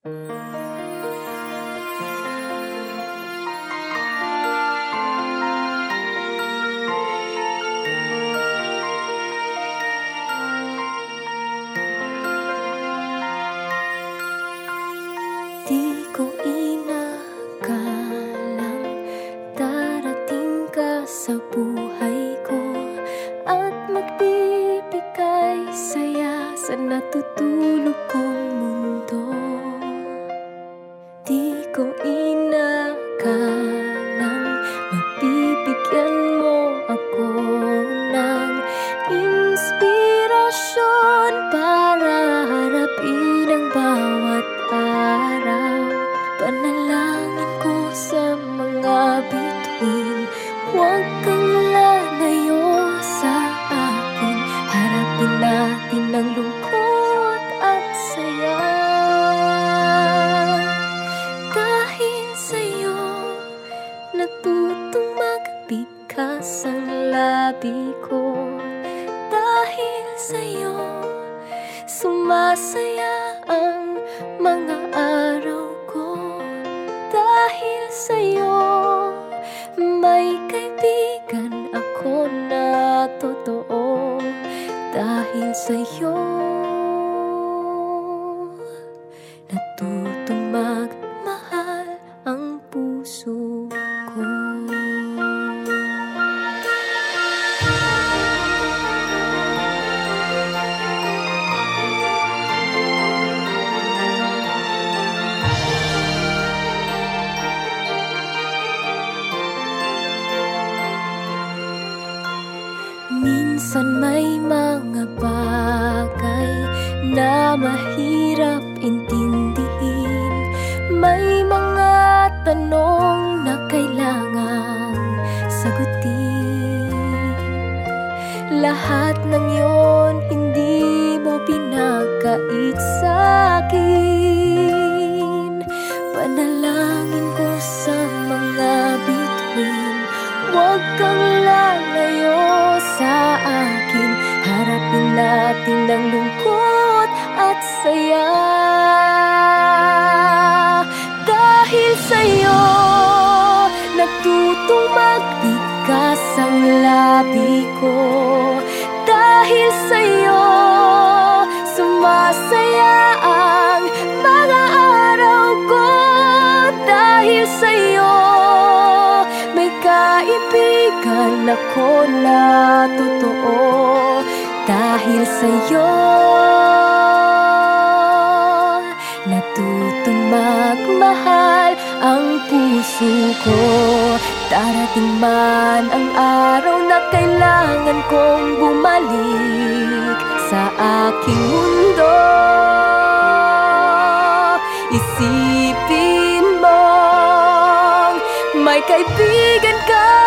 Di ko inakalang darating ka saya sa natutulog kong magbigas ang labi ko Dahil sa'yo. Sumasaya ang mga Minsan may mga bagay na mahirap intindihin. May mga tanong na kailangang sagutin. Lahat ng yon hindi mo pinagkait sa akin. Panalangin ko sa mga bituin. Huwag kang lalayo natin ang lungkot at saya. Dahil sa'yo Natutong magbigas ang labi ko. Dahil sa'yo Sumasaya ang mga araw ko. Dahil sa'yo May kaibigan ako na totoo Dahil sa'yo Natutong magmahal ang puso ko. Darating man ang araw na kailangan kong bumalik sa aking mundo. Isipin mong may kaibigan ka